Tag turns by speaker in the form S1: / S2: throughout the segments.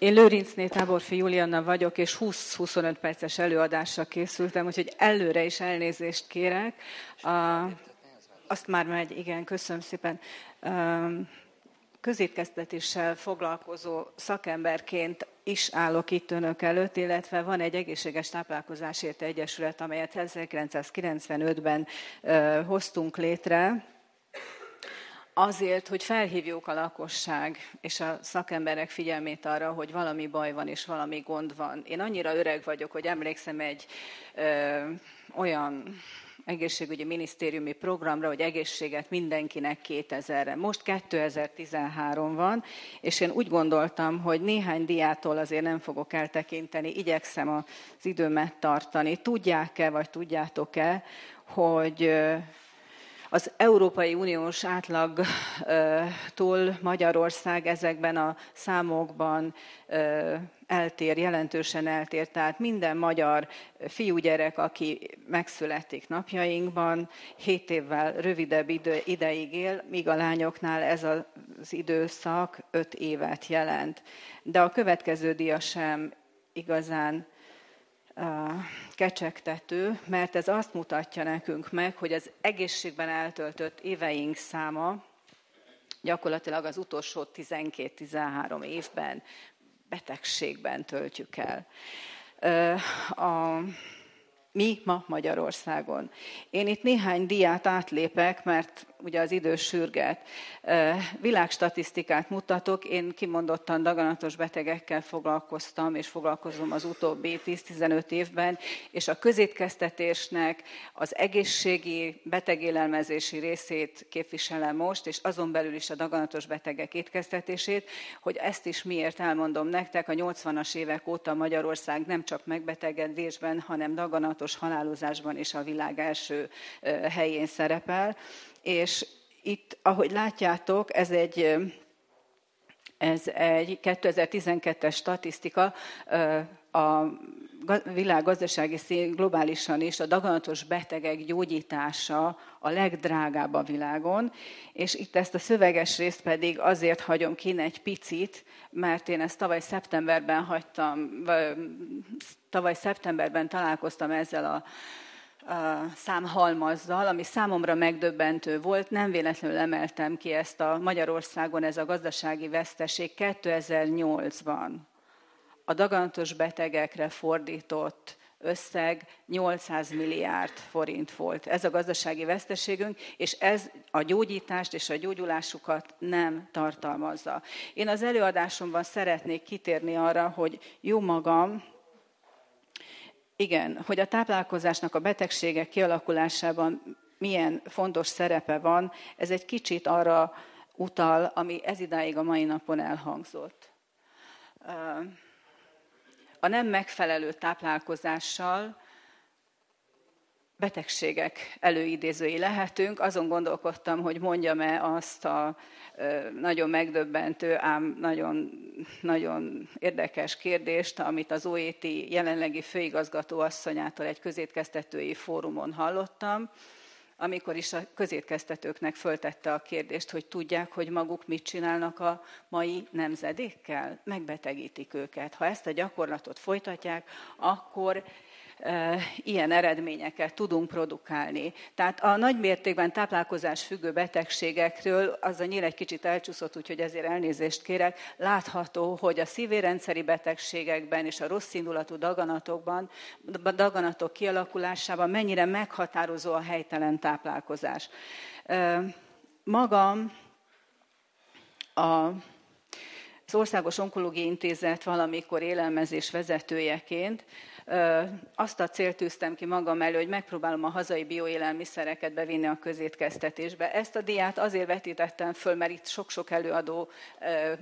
S1: Én Lőrincné Táborfi Julianna vagyok, és 20-25 perces előadásra készültem, úgyhogy előre is elnézést kérek. A, azt már megy, igen, köszönöm szépen. Közétkeztetéssel foglalkozó szakemberként is állok itt önök előtt, illetve van egy egészséges táplálkozásért egyesület, amelyet 1995-ben hoztunk létre, azért, hogy felhívjuk a lakosság és a szakemberek figyelmét arra, hogy valami baj van és valami gond van. Én annyira öreg vagyok, hogy emlékszem egy ö, olyan egészségügyi minisztériumi programra, hogy egészséget mindenkinek 2000-re. Most 2013 van, és én úgy gondoltam, hogy néhány diától azért nem fogok eltekinteni, igyekszem az időmet tartani. Tudják-e, vagy tudjátok-e, hogy az Európai Uniós átlagtól Magyarország ezekben a számokban eltér, jelentősen eltér. Tehát minden magyar fiúgyerek, aki megszületik napjainkban, 7 évvel rövidebb idő, ideig él, míg a lányoknál ez az időszak 5 évet jelent. De a következő dia sem igazán kecsegtető, mert ez azt mutatja nekünk meg, hogy az egészségben eltöltött éveink száma gyakorlatilag az utolsó 12-13 évben betegségben töltjük el. A mi ma Magyarországon. Én itt néhány diát átlépek, mert ugye az idő sürget. Világstatisztikát mutatok, én kimondottan daganatos betegekkel foglalkoztam, és foglalkozom az utóbbi 10-15 évben, és a közétkeztetésnek az egészségi betegélelmezési részét képviselem most, és azon belül is a daganatos betegek étkeztetését, hogy ezt is miért elmondom nektek, a 80-as évek óta Magyarország nem csak megbetegedésben, hanem daganatos halálozásban is a világ első helyén szerepel. És itt, ahogy látjátok, ez egy, ez egy 2012-es statisztika, a világ gazdasági szín globálisan is a daganatos betegek gyógyítása a legdrágább a világon, és itt ezt a szöveges részt pedig azért hagyom ki egy picit, mert én ezt tavaly szeptemberben hagytam, tavaly szeptemberben találkoztam ezzel a számhalmazzal, ami számomra megdöbbentő volt. Nem véletlenül emeltem ki ezt a Magyarországon, ez a gazdasági veszteség 2008-ban. A daganatos betegekre fordított összeg 800 milliárd forint volt. Ez a gazdasági veszteségünk, és ez a gyógyítást és a gyógyulásukat nem tartalmazza. Én az előadásomban szeretnék kitérni arra, hogy jó magam, igen, hogy a táplálkozásnak a betegségek kialakulásában milyen fontos szerepe van, ez egy kicsit arra utal, ami ez idáig a mai napon elhangzott. A nem megfelelő táplálkozással betegségek előidézői lehetünk. Azon gondolkodtam, hogy mondjam-e azt a nagyon megdöbbentő, ám nagyon, nagyon érdekes kérdést, amit az OET jelenlegi főigazgató asszonyától egy közétkeztetői fórumon hallottam, amikor is a közétkeztetőknek föltette a kérdést, hogy tudják, hogy maguk mit csinálnak a mai nemzedékkel? Megbetegítik őket. Ha ezt a gyakorlatot folytatják, akkor ilyen eredményeket tudunk produkálni. Tehát a nagymértékben táplálkozás függő betegségekről, az a nyíl egy kicsit elcsúszott, úgyhogy ezért elnézést kérek, látható, hogy a szívérendszeri betegségekben és a rossz indulatú daganatokban, daganatok kialakulásában mennyire meghatározó a helytelen táplálkozás. Magam a az Országos Onkológiai Intézet valamikor élelmezés vezetőjeként azt a célt tűztem ki magam elő, hogy megpróbálom a hazai bioélelmiszereket bevinni a közétkeztetésbe. Ezt a diát azért vetítettem föl, mert itt sok-sok előadó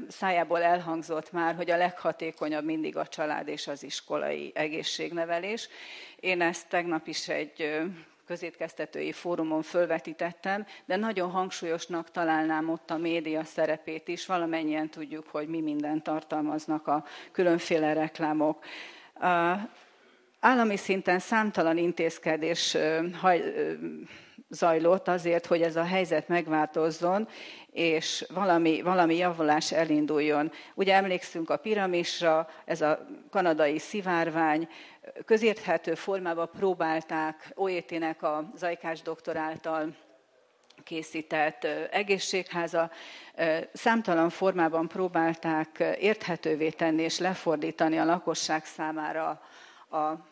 S1: szájából elhangzott már, hogy a leghatékonyabb mindig a család és az iskolai egészségnevelés. Én ezt tegnap is egy közétkeztetői fórumon fölvetítettem, de nagyon hangsúlyosnak találnám ott a média szerepét is. Valamennyien tudjuk, hogy mi minden tartalmaznak a különféle reklámok. Állami szinten számtalan intézkedés zajlott azért, hogy ez a helyzet megváltozzon, és valami, valami javulás elinduljon. Ugye emlékszünk a piramisra, ez a kanadai szivárvány, közérthető formában próbálták Oétének a Zajkás doktor által készített egészségháza. Számtalan formában próbálták érthetővé tenni és lefordítani a lakosság számára a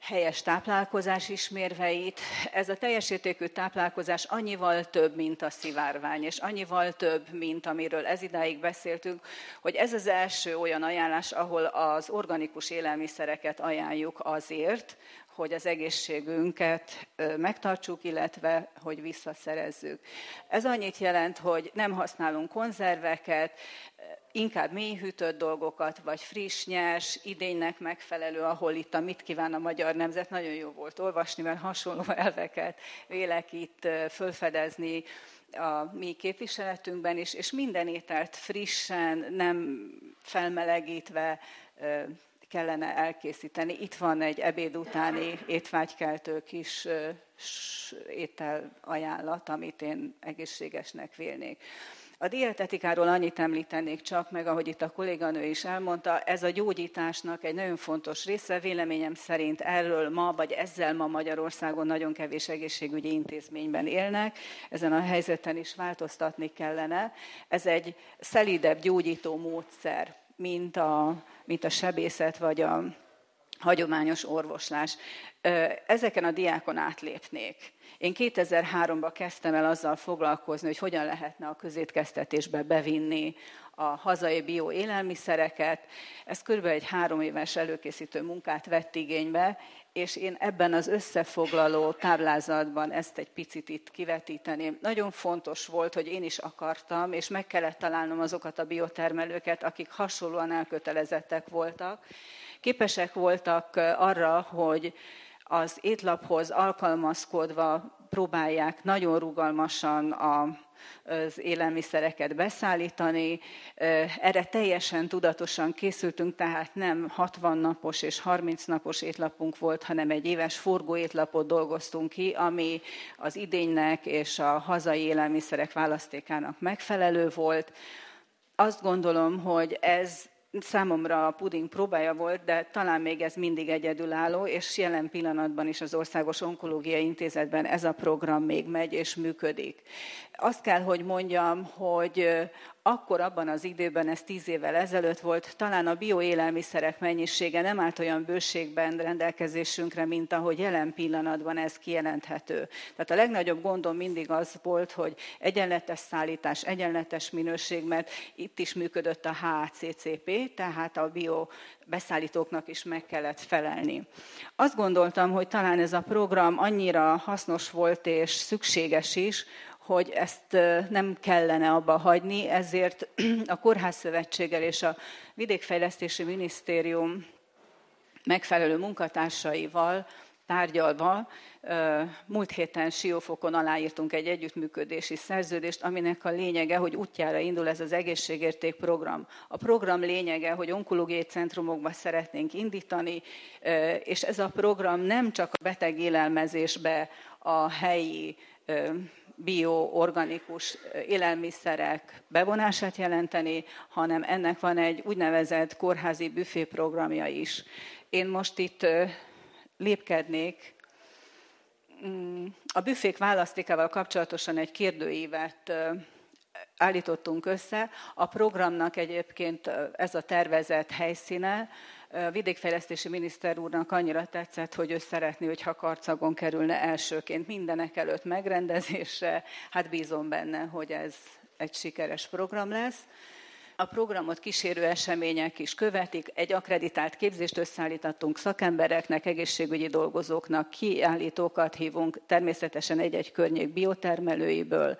S1: helyes táplálkozás ismérveit. Ez a teljes értékű táplálkozás annyival több, mint a szivárvány, és annyival több, mint amiről ez idáig beszéltünk, hogy ez az első olyan ajánlás, ahol az organikus élelmiszereket ajánljuk azért, hogy az egészségünket megtartsuk, illetve hogy visszaszerezzük. Ez annyit jelent, hogy nem használunk konzerveket, inkább mélyhűtött dolgokat, vagy friss, nyers, idénynek megfelelő, ahol itt a mit kíván a magyar nemzet. Nagyon jó volt olvasni, mert hasonló elveket vélek itt fölfedezni a mi képviseletünkben is, és minden ételt frissen, nem felmelegítve kellene elkészíteni. Itt van egy ebéd utáni étvágykeltő kis étel ajánlat, amit én egészségesnek vélnék. A dietetikáról annyit említenék csak meg, ahogy itt a kolléganő is elmondta, ez a gyógyításnak egy nagyon fontos része. Véleményem szerint erről ma, vagy ezzel ma Magyarországon nagyon kevés egészségügyi intézményben élnek. Ezen a helyzeten is változtatni kellene. Ez egy szelídebb gyógyító módszer, mint a, mint a sebészet, vagy a hagyományos orvoslás. Ezeken a diákon átlépnék. Én 2003-ban kezdtem el azzal foglalkozni, hogy hogyan lehetne a közétkeztetésbe bevinni a hazai bioélelmiszereket. Ez körülbelül egy három éves előkészítő munkát vett igénybe, és én ebben az összefoglaló táblázatban ezt egy picit itt kivetíteném. Nagyon fontos volt, hogy én is akartam, és meg kellett találnom azokat a biotermelőket, akik hasonlóan elkötelezettek voltak. Képesek voltak arra, hogy az étlaphoz alkalmazkodva próbálják nagyon rugalmasan a, az élelmiszereket beszállítani. Erre teljesen tudatosan készültünk, tehát nem 60 napos és 30 napos étlapunk volt, hanem egy éves forgó étlapot dolgoztunk ki, ami az idénynek és a hazai élelmiszerek választékának megfelelő volt. Azt gondolom, hogy ez számomra a puding próbája volt, de talán még ez mindig egyedülálló, és jelen pillanatban is az Országos Onkológiai Intézetben ez a program még megy és működik. Azt kell, hogy mondjam, hogy akkor abban az időben, ez tíz évvel ezelőtt volt, talán a bioélelmiszerek mennyisége nem állt olyan bőségben rendelkezésünkre, mint ahogy jelen pillanatban ez kijelenthető. Tehát a legnagyobb gondom mindig az volt, hogy egyenletes szállítás, egyenletes minőség, mert itt is működött a HACCP, tehát a bio beszállítóknak is meg kellett felelni. Azt gondoltam, hogy talán ez a program annyira hasznos volt és szükséges is, hogy ezt nem kellene abba hagyni, ezért a Kórházszövetséggel és a Vidékfejlesztési Minisztérium megfelelő munkatársaival tárgyalva múlt héten Siófokon aláírtunk egy együttműködési szerződést, aminek a lényege, hogy útjára indul ez az egészségérték program. A program lényege, hogy onkológiai centrumokba szeretnénk indítani, és ez a program nem csak a beteg élelmezésbe a helyi bioorganikus élelmiszerek bevonását jelenteni, hanem ennek van egy úgynevezett kórházi büfé programja is. Én most itt lépkednék. Mm, a büfék választékával kapcsolatosan egy kérdőívet állítottunk össze. A programnak egyébként ez a tervezett helyszíne, a vidékfejlesztési miniszter úrnak annyira tetszett, hogy ő szeretné, hogyha Karcagon kerülne elsőként mindenek előtt megrendezésre. Hát bízom benne, hogy ez egy sikeres program lesz. A programot kísérő események is követik. Egy akreditált képzést összeállítottunk szakembereknek, egészségügyi dolgozóknak, kiállítókat hívunk, természetesen egy-egy környék biotermelőiből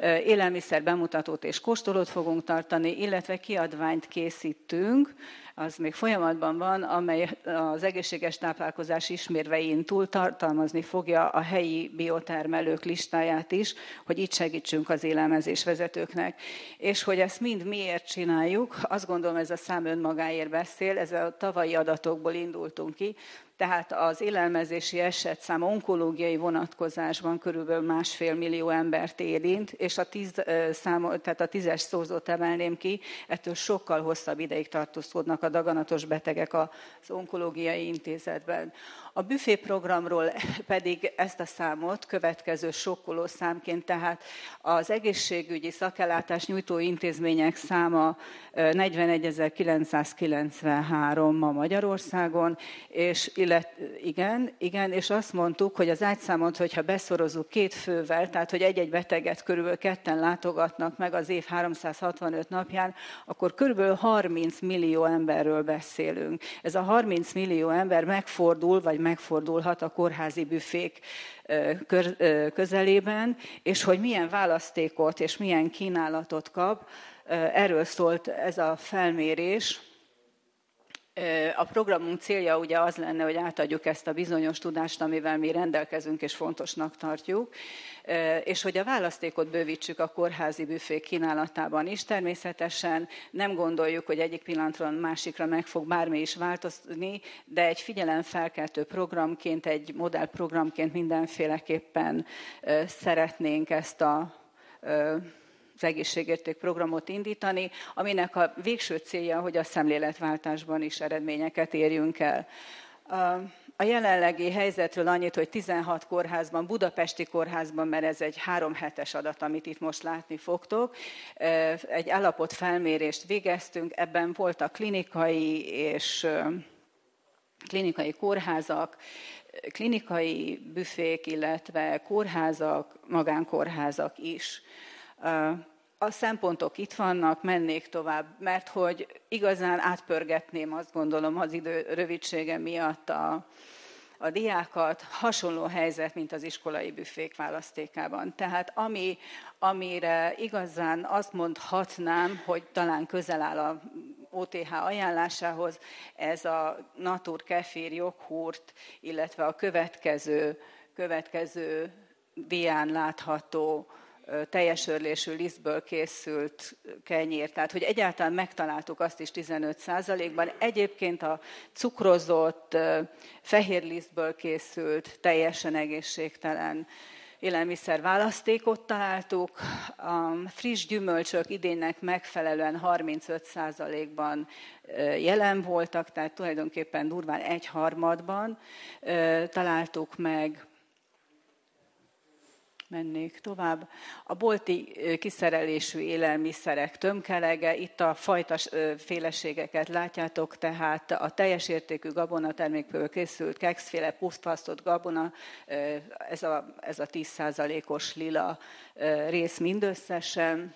S1: élelmiszer bemutatót és kóstolót fogunk tartani, illetve kiadványt készítünk, az még folyamatban van, amely az egészséges táplálkozás ismérvein túl tartalmazni fogja a helyi biotermelők listáját is, hogy itt segítsünk az élelmezés vezetőknek. És hogy ezt mind miért csináljuk, azt gondolom ez a szám önmagáért beszél, ez a tavalyi adatokból indultunk ki, tehát az élelmezési esetszám onkológiai vonatkozásban körülbelül másfél millió embert érint, és a, tíz, szám, tehát a tízes szózót emelném ki, ettől sokkal hosszabb ideig tartózkodnak a daganatos betegek az onkológiai intézetben. A büfé programról pedig ezt a számot következő sokkoló számként, tehát az egészségügyi szakellátás nyújtó intézmények száma 41.993 ma Magyarországon, és illet, igen, igen, és azt mondtuk, hogy az ágyszámot, hogyha beszorozunk két fővel, tehát hogy egy-egy beteget körülbelül ketten látogatnak meg az év 365 napján, akkor körülbelül 30 millió emberről beszélünk. Ez a 30 millió ember megfordul, vagy megfordulhat a kórházi büfék közelében, és hogy milyen választékot és milyen kínálatot kap, erről szólt ez a felmérés. A programunk célja ugye az lenne, hogy átadjuk ezt a bizonyos tudást, amivel mi rendelkezünk és fontosnak tartjuk, és hogy a választékot bővítsük a kórházi büfék kínálatában is. Természetesen nem gondoljuk, hogy egyik pillanatról másikra meg fog bármi is változni, de egy figyelemfelkeltő programként, egy modellprogramként mindenféleképpen szeretnénk ezt a az egészségérték programot indítani, aminek a végső célja, hogy a szemléletváltásban is eredményeket érjünk el. A jelenlegi helyzetről annyit, hogy 16 kórházban, budapesti kórházban, mert ez egy három hetes adat, amit itt most látni fogtok, egy állapot felmérést végeztünk, ebben voltak klinikai és klinikai kórházak, klinikai büfék, illetve kórházak, magánkórházak is a szempontok itt vannak, mennék tovább, mert hogy igazán átpörgetném, azt gondolom, az idő rövidsége miatt a, a diákat, hasonló helyzet, mint az iskolai büfék választékában. Tehát ami, amire igazán azt mondhatnám, hogy talán közel áll a OTH ajánlásához, ez a natur kefir joghurt, illetve a következő, következő dián látható teljes örlésű lisztből készült kenyér. Tehát, hogy egyáltalán megtaláltuk azt is 15% ban Egyébként a cukrozott, fehér lisztből készült, teljesen egészségtelen élelmiszer választékot találtuk. A friss gyümölcsök idénnek megfelelően 35%-ban jelen voltak, tehát tulajdonképpen durván egy harmadban találtuk meg mennék tovább. A bolti kiszerelésű élelmiszerek tömkelege, itt a fajta féleségeket látjátok, tehát a teljes értékű gabonatermékből készült kekszféle pusztfasztott gabona, ez a, ez a 10%-os lila rész mindösszesen.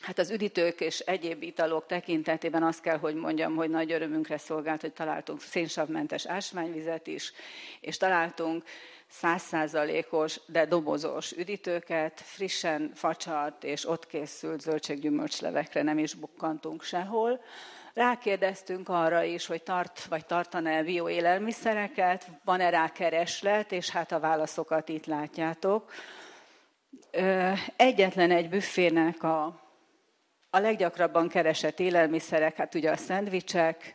S1: Hát az üdítők és egyéb italok tekintetében azt kell, hogy mondjam, hogy nagy örömünkre szolgált, hogy találtunk szénsavmentes ásványvizet is, és találtunk százszázalékos, de dobozos üdítőket, frissen facsart és ott készült zöldséggyümölcslevekre nem is bukkantunk sehol. Rákérdeztünk arra is, hogy tart vagy tartana-e bioélelmiszereket, van-e rá kereslet, és hát a válaszokat itt látjátok. Egyetlen egy büfének a, a leggyakrabban keresett élelmiszerek, hát ugye a szendvicsek,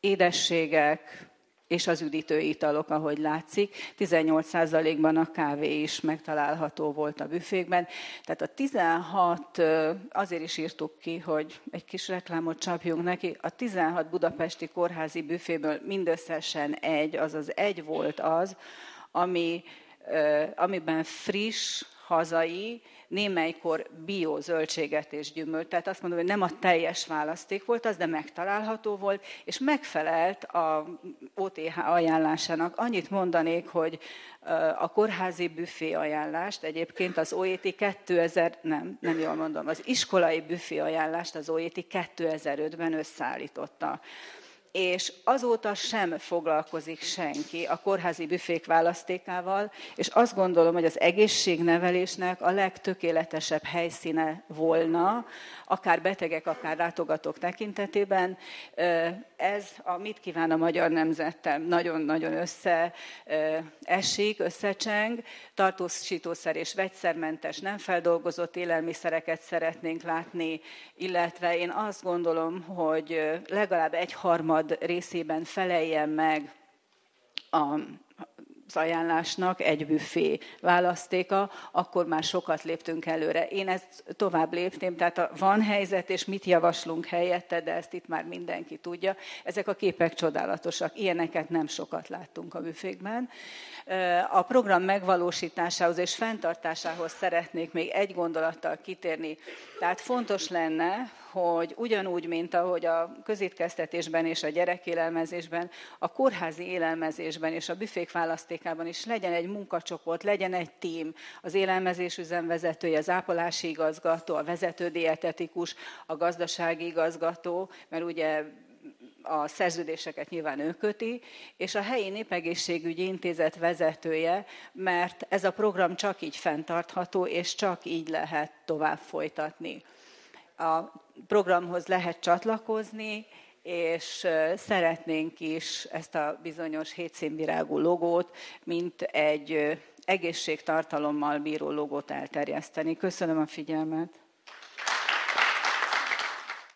S1: édességek, és az üdítő italok, ahogy látszik. 18%-ban a kávé is megtalálható volt a büfékben. Tehát a 16, azért is írtuk ki, hogy egy kis reklámot csapjunk neki, a 16 budapesti kórházi büféből mindösszesen egy, azaz egy volt az, ami, amiben friss, hazai, némelykor bio zöldséget és gyümölcs. Tehát azt mondom, hogy nem a teljes választék volt az, de megtalálható volt, és megfelelt a OTH ajánlásának. Annyit mondanék, hogy a kórházi büfé ajánlást, egyébként az OET 2000, nem, nem jól mondom, az iskolai büfé ajánlást az OET 2005-ben összeállította és azóta sem foglalkozik senki a kórházi büfék választékával, és azt gondolom, hogy az egészségnevelésnek a legtökéletesebb helyszíne volna, akár betegek, akár látogatók tekintetében. Ez a mit kíván a magyar nemzettel nagyon-nagyon összeesik, összecseng. Tartósítószer és vegyszermentes, nem feldolgozott élelmiszereket szeretnénk látni, illetve én azt gondolom, hogy legalább egy harmad részében feleljen meg a az ajánlásnak egy büfé választéka, akkor már sokat léptünk előre. Én ezt tovább lépném, tehát van helyzet, és mit javaslunk helyette, de ezt itt már mindenki tudja. Ezek a képek csodálatosak, ilyeneket nem sokat láttunk a büfékben. A program megvalósításához és fenntartásához szeretnék még egy gondolattal kitérni. Tehát fontos lenne, hogy ugyanúgy, mint ahogy a közétkeztetésben és a gyerekélelmezésben, a kórházi élelmezésben és a büfék választékában is legyen egy munkacsoport, legyen egy tím, az élelmezés üzemvezetője, az ápolási igazgató, a vezető dietetikus, a gazdasági igazgató, mert ugye a szerződéseket nyilván ő köti, és a helyi népegészségügyi intézet vezetője, mert ez a program csak így fenntartható, és csak így lehet tovább folytatni. A programhoz lehet csatlakozni, és szeretnénk is ezt a bizonyos hétszínvirágú logót, mint egy egészségtartalommal bíró logót elterjeszteni. Köszönöm a figyelmet!